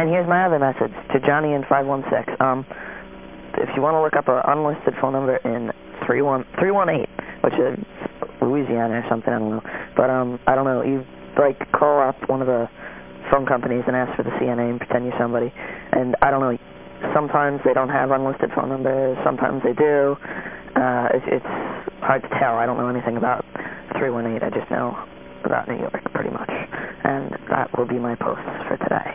And here's my other message to Johnny in 516. Um, if you want to look up an unlisted phone number in 31, 318, which is Louisiana or something, I don't know. But um, I don't know, you like call up one of the phone companies and ask for the CNA and pretend you're somebody. And I don't know, sometimes they don't have unlisted phone numbers, sometimes they do. Uh, it, it's hard to tell. I don't know anything about 318. I just know about New York, pretty much. And that will be my post for today.